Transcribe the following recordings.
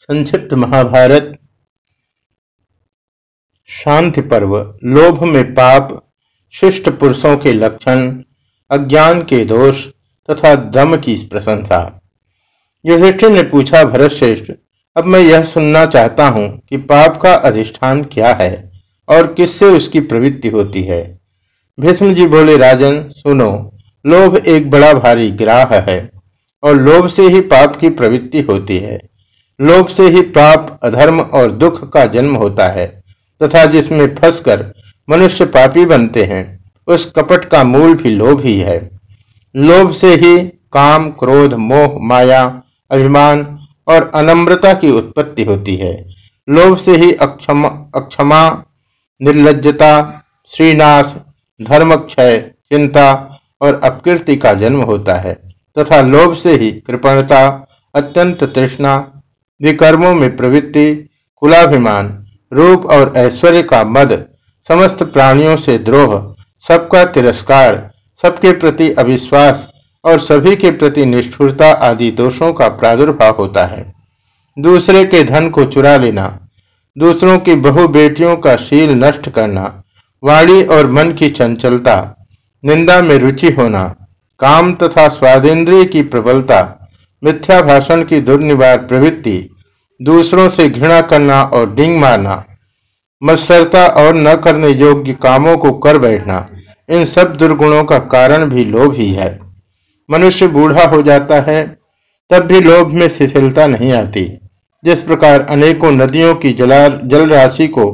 संक्षिप्त महाभारत। शांति पर्व, लोभ में पाप, शिष्ट पुरुषों के लक्षण, अज्ञान के दोष तथा दम की प्रशंसा। युधिष्ठिर ने पूछा, भरत श्रेष्ठ, अब मैं यह सुनना चाहता हूँ कि पाप का अधिष्ठान क्या है और किससे उसकी प्रवृत्ति होती है? भीष्म जी बोले, राजन, सुनो, लोभ एक बड़ा भारी ग्राह है और लोभ से ही पाप की प्रवृत्ति होती है। लोभ से ही पाप, अधर्म और दुख का जन्म होता है, तथा जिसमें फंसकर मनुष्य पापी बनते हैं, उस कपट का मूल भी लोभ ही है। लोभ से ही काम, क्रोध, मोह, माया, अभिमान और अनम्रता की उत्पत्ति होती है। लोभ से ही अक्षमा अक्षमा निर्लजता श्रीनाश धर्मक्षय, चिंता और अपकीर्ति का जन्म होता है, तथा लोभ से ही कृपणता, अत्यंत तृष्णा विकर्मों में प्रवृत्ति, कुलाभिमान, रूप और ऐश्वर्य का मद, समस्त प्राणियों से द्रोह, सबका तिरस्कार, सबके प्रति अविश्वास और सभी के प्रति निष्ठुरता आदि दोषों का प्रादुर्भाव होता है। दूसरे के धन को चुरा लेना, दूसरों की बहु बेटियों का शील नष्ट करना, वाणी और मन की चंचलता, निंदा में रुचि होना, काम तथा स्वादेंद्रिय की प्रबलता, मिथ्या भाषण की दुर्निवार प्रवृत्ति दूसरों से घृणा करना और डिंग मारना, मत्सरता और न करने योग्य कामों को कर बैठना, इन सब दुर्गुणों का कारण भी लोभ ही है। मनुष्य बूढ़ा हो जाता है, तब भी लोभ में शिथिलता नहीं आती। जिस प्रकार अनेकों नदियों की जला जल राशि को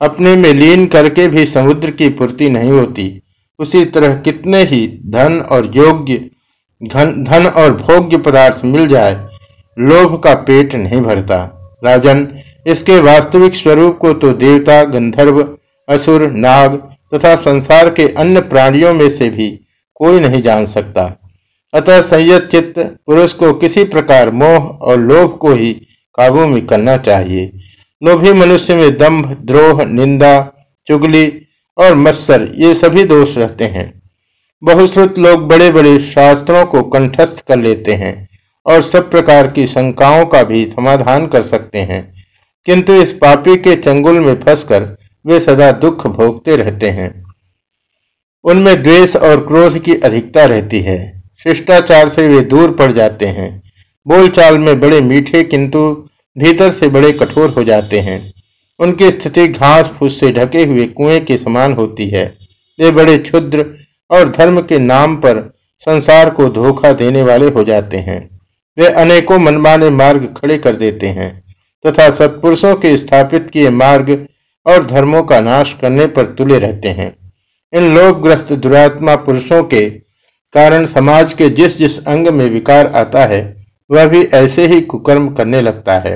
अपने में लीन करके भी समुद्र की पूर्ति नहीं होती, उसी तरह कितने ही धन और योग्य धन और भोग्य पदार्थ मिल जाए लोभ का पेट नहीं भरता। राजन, इसके वास्तविक स्वरूप को तो देवता, गंधर्व, असुर, नाग तथा संसार के अन्य प्राणियों में से भी कोई नहीं जान सकता। अतः संयत चित्त पुरुष को किसी प्रकार मोह और लोभ को ही काबू में करना चाहिए। लोभी मनुष्य में दंभ द्रोह, निंदा, चुगली और मत्सर ये सभी दोष रहते हैं। बहुश्रुत लोग बड़े बड़े शास्त्रों को कंठस्थ कर लेते हैं। और सब प्रकार की शंकाओं का भी समाधान कर सकते हैं। किंतु इस पापी के चंगुल में फंसकर वे सदा दुख भोगते रहते हैं। उनमें द्वेष और क्रोध की अधिकता रहती है। शिष्टाचार से वे दूर पड़ जाते हैं। बोलचाल में बड़े मीठे किंतु भीतर से बड़े कठोर हो जाते हैं। उनकी स्थिति घास फूस से ढके हुए कुएँ के समान होती है। वे बड़े क्षुद्र और धर्म के नाम पर संसार को धोखा देने वाले हो जाते हैं। वे अनेकों मनमाने मार्ग खड़े कर देते हैं, तथा सत्पुरुषों के स्थापित किए मार्ग और धर्मों का नाश करने पर तुले रहते हैं। इन लोभग्रस्त दुरात्मा पुरुषों के कारण समाज के जिस जिस अंग में विकार आता है, वह भी ऐसे ही कुकर्म करने लगता है।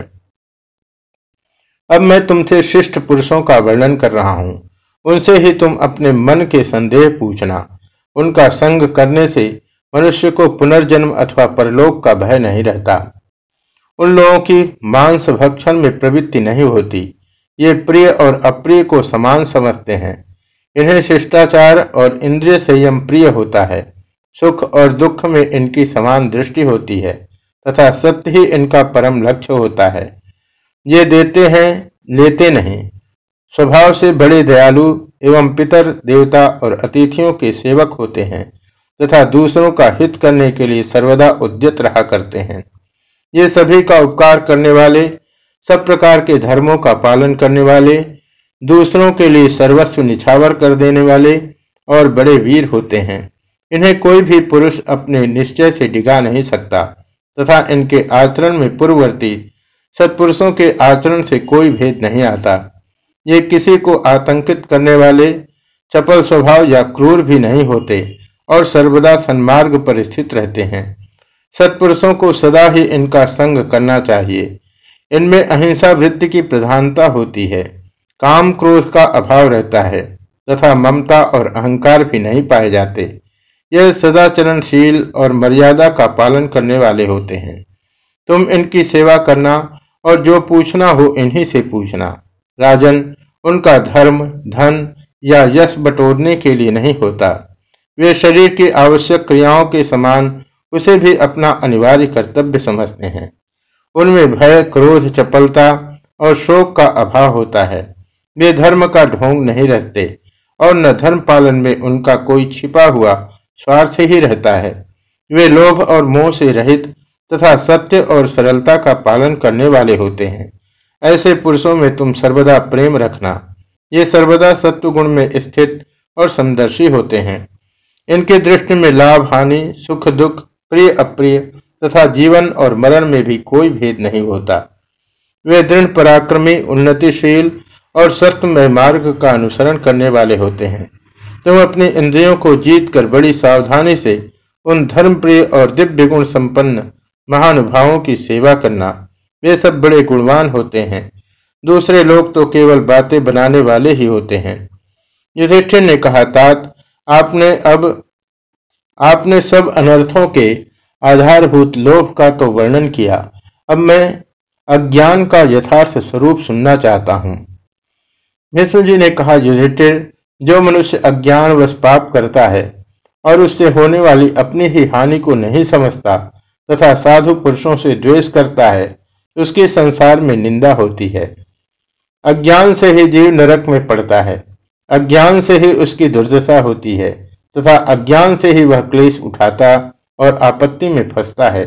अब मैं तुमसे शिष्ट पुरुषों का वर्णन कर रहा हूँ। उनसे ही तुम अपने मन के संदेह पूछना, उनका संग करने से मनुष्य को पुनर्जन्म अथवा परलोक का भय नहीं रहता। उन लोगों की मांस भक्षण में प्रवृत्ति नहीं होती। ये प्रिय और अप्रिय को समान समझते हैं। इन्हें शिष्टाचार और इंद्रिय संयम प्रिय होता है। सुख और दुख में इनकी समान दृष्टि होती है, तथा सत्य ही इनका परम लक्ष्य होता है। ये देते हैं, लेते नहीं। स्वभाव से बड़े दयालु एवं पितर देवता और अतिथियों के सेवक होते हैं। तथा दूसरों का हित करने के लिए सर्वदा उद्यत रहा करते हैं। ये सभी का उपकार करने वाले, सब प्रकार के धर्मों का पालन करने वाले, दूसरों के लिए सर्वस्व निछावर कर देने वाले और बड़े वीर होते हैं। इन्हें कोई भी पुरुष अपने निश्चय से डिगा नहीं सकता तथा इनके आचरण में पूर्ववर्ती सत्पुरुषों के आचरण से कोई भेद नहीं आता। ये किसी को आतंकित करने वाले, चपल स्वभाव या क्रूर भी नहीं होते। और सर्वदा सन्मार्ग पर स्थित रहते हैं। सत्पुरुषों को सदा ही इनका संग करना चाहिए। इनमें अहिंसा वृत्ति की प्रधानता होती है। काम क्रोध का अभाव रहता है, तथा ममता और अहंकार भी नहीं पाए जाते। यह सदाचरणशील और मर्यादा का पालन करने वाले होते हैं। तुम इनकी सेवा करना और जो पूछना हो इन्हीं से पूछना। राजन, उनका धर्म, धन या यश बटोरने के लिए नहीं होता। वे शरीर की आवश्यक क्रियाओं के समान उसे भी अपना अनिवार्य कर्तव्य समझते हैं। उनमें भय, क्रोध, चपलता और शोक का अभाव होता है। वे धर्म का ढोंग नहीं रहते और न धर्म पालन में उनका कोई छिपा हुआ स्वार्थ ही रहता है। वे लोभ और मोह से रहित तथा सत्य और सरलता का पालन करने वाले होते हैं। ऐसे पुरुषों में तुम सर्वदा प्रेम रखना। ये सर्वदा सत्व गुण में स्थित और समदर्शी होते हैं। इनके दृष्टि में लाभ, हानि, सुख, दुख, प्रिय, अप्रिय तथा जीवन और मरण में भी कोई भेद नहीं होता। वे दृढ़ पराक्रमी, उन्नतिशील और सत्यमय मार्ग का अनुसरण करने वाले होते हैं। तुम तो अपने इंद्रियों को जीत कर बड़ी सावधानी से उन धर्म प्रिय और दिव्य गुण संपन्न महानुभावों की सेवा करना। वे सब बड़े गुणवान होते हैं। दूसरे लोग तो केवल बातें बनाने वाले ही होते हैं। युधिष्ठिर ने कहा, तात आपने अब, आपने सब अनर्थों के आधारभूत लोभ का तो वर्णन किया। अब मैं अज्ञान का यथार्थ स्वरूप सुनना चाहता हूँ। विष्णु जी ने कहा, युधिष्ठिर, जो मनुष्य अज्ञान व पाप करता है और उससे होने वाली अपनी ही हानि को नहीं समझता तथा साधु पुरुषों से द्वेष करता है, उसकी संसार में निंदा होती है। अज्ञान से ही जीव नरक में पड़ता है। अज्ञान से ही उसकी दुर्दशा होती है, तथा अज्ञान से ही वह क्लेश उठाता और आपत्ति में फंसता है।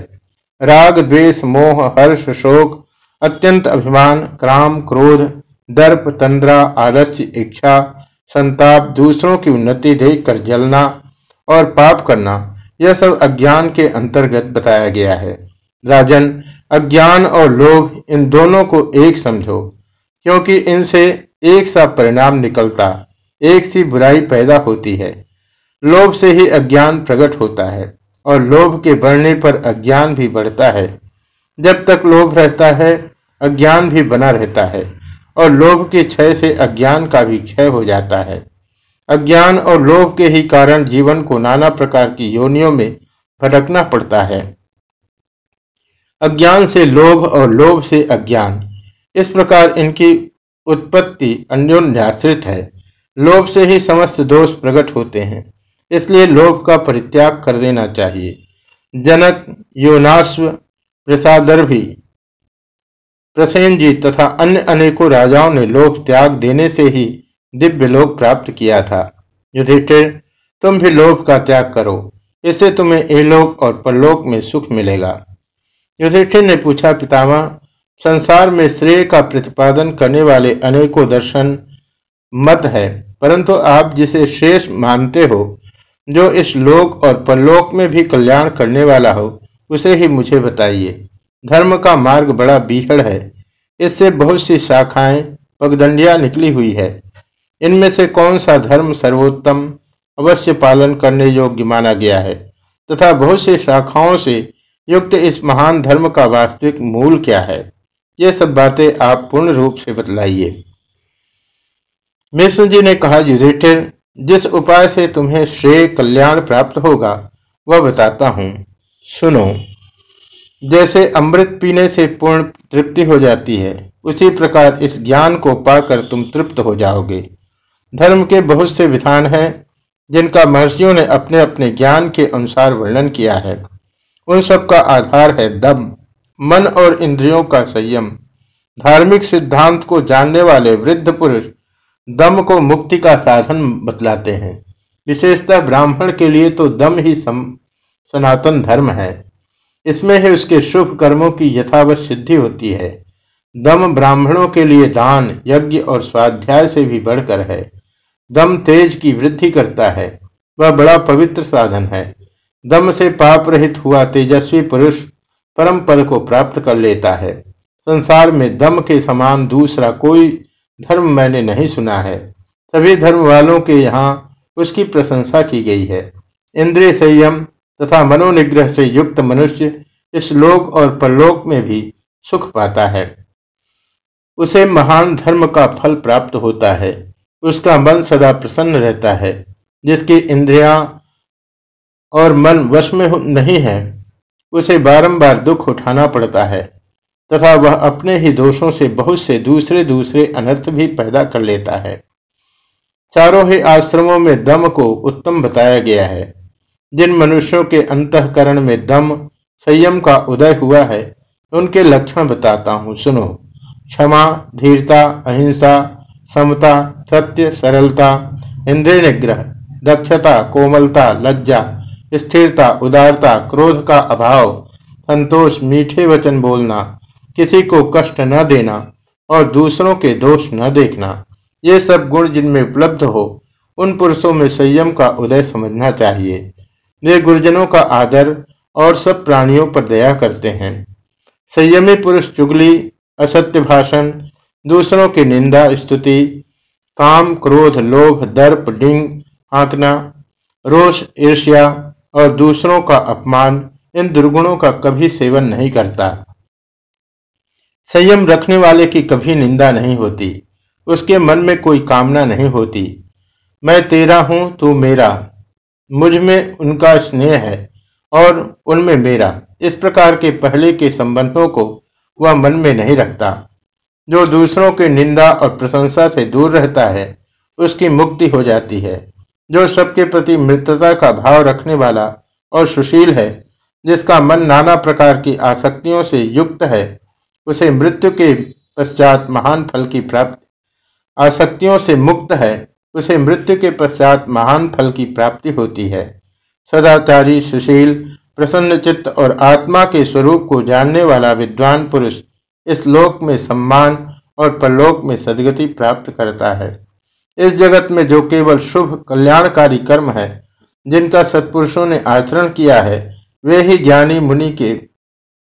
राग, द्वेष, मोह, हर्ष, शोक, अत्यंत अभिमान, क्राम, क्रोध, दर्प, तंद्रा, आलस्य, इच्छा, संताप, दूसरों की उन्नति देखकर जलना और पाप करना, यह सब अज्ञान के अंतर्गत बताया गया है। राजन, अज्ञान और लोभ इन दोनों को एक समझो, क्योंकि इनसे एक सा परिणाम निकलता एक सी बुराई पैदा होती है। लोभ से ही अज्ञान प्रकट होता है और लोभ के बढ़ने पर अज्ञान भी बढ़ता है। जब तक लोभ रहता है, अज्ञान भी बना रहता है और लोभ के क्षय से अज्ञान का भी क्षय हो जाता है। अज्ञान और लोभ के ही कारण जीवन को नाना प्रकार की योनियों में भटकना पड़ता है। अज्ञान से लोभ और लोभ से अज्ञान। इस प्रकार इनकी उत्पत्ति अन्योन्याश्रित है। लोभ से ही समस्त दोष प्रकट होते हैं। इसलिए लोभ का परित्याग कर देना चाहिए। जनक योनाश्व प्रसादर्भी प्रसेन जी तथा अन्य अनेकों राजाओं ने लोभ त्याग देने से ही दिव्य लोक प्राप्त किया था। युधिष्ठिर, तुम भी लोभ का त्याग करो। इससे तुम्हें एलोक और परलोक में सुख मिलेगा। युधिष्ठिर ने पूछा, पितामह, संसार में श्रेय का प्रतिपादन करने वाले अनेकों दर्शन मत है, परंतु आप जिसे शेष मानते हो, जो इस लोक और परलोक में भी कल्याण करने वाला हो, उसे ही मुझे बताइए। धर्म का मार्ग बड़ा बीहड़ है। इससे बहुत सी शाखाएँ पगदंडिया निकली हुई है। इनमें से कौन सा धर्म सर्वोत्तम, अवश्य पालन करने योग्य माना गया है? तथा बहुत सी शाखाओं से युक्त इस महान धर्म का वास्तविक मूल क्या है? ये सब बातें आप पूर्ण रूप से बतलाइए। विष्णु जी ने कहा, युधिष्ठिर, जिस उपाय से तुम्हें श्रेय कल्याण प्राप्त होगा, वह बताता हूँ। सुनो। जैसे अमृत पीने से पूर्ण तृप्ति हो जाती है, उसी प्रकार इस ज्ञान को पाकर तुम तृप्त हो जाओगे। धर्म के बहुत से विधान हैं, जिनका महर्षियों ने अपने अपने ज्ञान के अनुसार वर्णन किया है। उन सब का आधार है दम, मन और इंद्रियों का संयम। धार्मिक सिद्धांत को जानने वाले वृद्ध पुरुष दम को मुक्ति का साधन बतलाते हैं। विशेषतः ब्राह्मण के लिए तो दम ही सम, सनातन धर्म है। इसमें ही उसके शुभ कर्मों की यथावत सिद्धि होती है। दम ब्राह्मणों के लिए दान यज्ञ और स्वाध्याय से भी बढ़कर है। दम तेज की वृद्धि करता है। वह बड़ा पवित्र साधन है। दम से पाप रहित हुआ तेजस्वी पुरुष परम पद को प्राप्त कर लेता है। संसार में दम के समान दूसरा कोई धर्म मैंने नहीं सुना है। सभी धर्म वालों के यहाँ उसकी प्रशंसा की गई है। इंद्रिय संयम तथा मनोनिग्रह से युक्त मनुष्य इस लोक और परलोक में भी सुख पाता है। उसे महान धर्म का फल प्राप्त होता है। उसका मन सदा प्रसन्न रहता है। जिसकी इंद्रियाँ और मन वश में नहीं है, उसे बारंबार दुख उठाना पड़ता है। तथा वह अपने ही दोषों से बहुत से दूसरे दूसरे अनर्थ भी पैदा कर लेता है। चारों ही आश्रमों में दम को उत्तम बताया गया है। जिन मनुष्यों के अंतकरण में दम संयम का उदय हुआ है, उनके लक्षण बताता हूँ। सुनो। क्षमा, धीरता, अहिंसा, समता, सत्य, सरलता, इंद्रिय निग्रह, दक्षता, कोमलता, लज्जा, स्थिरता, उदारता, क्रोध का अभाव, संतोष, मीठे वचन बोलना किसी को कष्ट न देना और दूसरों के दोष न देखना। ये सब गुण जिनमें उपलब्ध हो, उन पुरुषों में संयम का उदय समझना चाहिए। वे गुरुजनों का आदर और सब प्राणियों पर दया करते हैं। संयमी पुरुष चुगली, असत्य भाषण, दूसरों की निंदा, स्तुति, काम, क्रोध, लोभ, दर्प, डिंग हाँकना रोष, ईर्ष्या और दूसरों का अपमान, इन दुर्गुणों का कभी सेवन नहीं करता। संयम रखने वाले की कभी निंदा नहीं होती। उसके मन में कोई कामना नहीं होती। मैं तेरा हूँ, तू मेरा। मुझमें उनका स्नेह है और उनमें मेरा। इस प्रकार के पहले के संबंधों को वह मन में नहीं रखता। जो दूसरों के निंदा और प्रशंसा से दूर रहता है, उसकी मुक्ति हो जाती है। जो सबके प्रति मृतता का भाव रखने वाला और सुशील है, जिसका मन नाना प्रकार की आसक्तियों से युक्त है उसे मृत्यु के पश्चात महान फल की प्राप्ति। आसक्तियों से मुक्त है, उसे मृत्यु के पश्चात महान फल की प्राप्ति होती है। सदाचारी, सुशील, प्रसन्न चित्त और आत्मा के स्वरूप को जानने वाला विद्वान पुरुष इस लोक में सम्मान और परलोक में सदगति प्राप्त करता है। इस जगत में जो केवल शुभ, कल्याणकारी कर्म है, जिनका सत्पुरुषों ने आचरण किया है, वे ही ज्ञानी मुनि के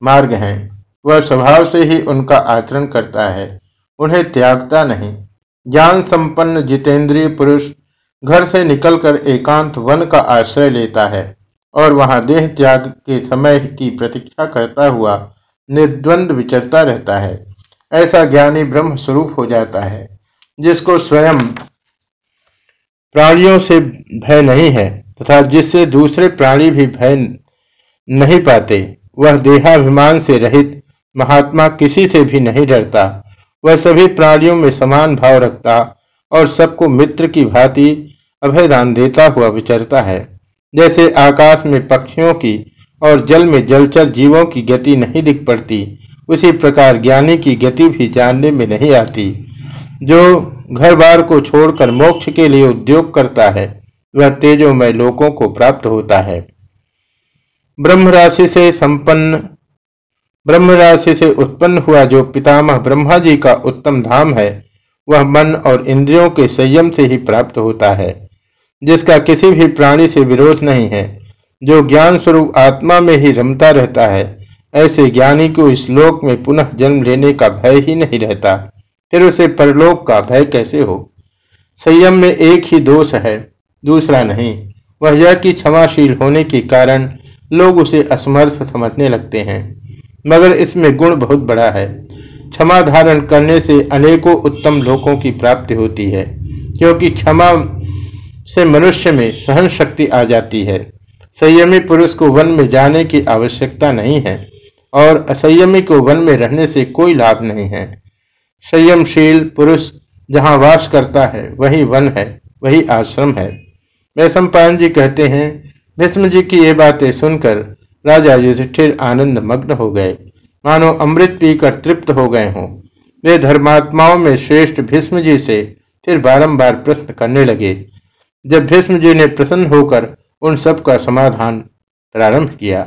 मार्ग हैं। वह स्वभाव से ही उनका आचरण करता है। उन्हें त्यागता नहीं। ज्ञान संपन्न जितेंद्रिय पुरुष घर से निकलकर एकांत वन का आश्रय लेता है और वहाँ देह त्याग के समय की प्रतीक्षा करता हुआ निर्द्वंद विचरता रहता है। ऐसा ज्ञानी ब्रह्म स्वरूप हो जाता है, जिसको स्वयं प्राणियों से भय नहीं है तथा जिससे दूसरे प्राणी भी भय नहीं पाते, वह देहाभिमान से रहित महात्मा किसी से भी नहीं डरता। वह सभी प्राणियों में समान भाव रखता और सबको मित्र की भांति अभयदान देता हुआ विचरता है। जैसे आकाश में पक्षियों की और जल में जलचर जीवों की गति नहीं दिख पड़ती, उसी प्रकार ज्ञानी की गति भी जानने में नहीं आती। जो घर बार को छोड़कर मोक्ष के लिए उद्योग करता है, वह तेजोमय लोकों को प्राप्त होता है। ब्रह्म राशि से संपन्न ब्रह्म राशि से उत्पन्न हुआ जो पितामह ब्रह्मा जी का उत्तम धाम है, वह मन और इंद्रियों के संयम से ही प्राप्त होता है, जिसका किसी भी प्राणी से विरोध नहीं है, जो ज्ञान स्वरूप आत्मा में ही रमता रहता है, ऐसे ज्ञानी को इस लोक में पुनः जन्म लेने का भय ही नहीं रहता। फिर उसे परलोक का भय कैसे हो? संयम में एक ही दोष है, दूसरा नहीं। वह यह कि क्षमाशील होने के कारण लोग उसे असमर्थ समझने लगते हैं। मगर इसमें गुण बहुत बड़ा है। क्षमा धारण करने से अनेकों उत्तम लोकों की प्राप्ति होती है, क्योंकि क्षमा से मनुष्य में सहन शक्ति आ जाती है। संयमी पुरुष को वन में जाने की आवश्यकता नहीं है, और असंयमी को वन में रहने से कोई लाभ नहीं है। संयमशील पुरुष जहाँ वास करता है, वही वन है, वही आश्रम है। वैश्व जी कहते हैं भीष्म जी की ये बातें सुनकर राजा युधिष्ठिर आनंद मग्न हो गए। मानो अमृत पीकर तृप्त हो गए हों। वे धर्मात्माओं में श्रेष्ठ भीष्म जी से फिर बारंबार प्रश्न करने लगे। जब भीष्म जी ने प्रसन्न होकर उन सब का समाधान प्रारंभ किया।